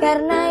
karena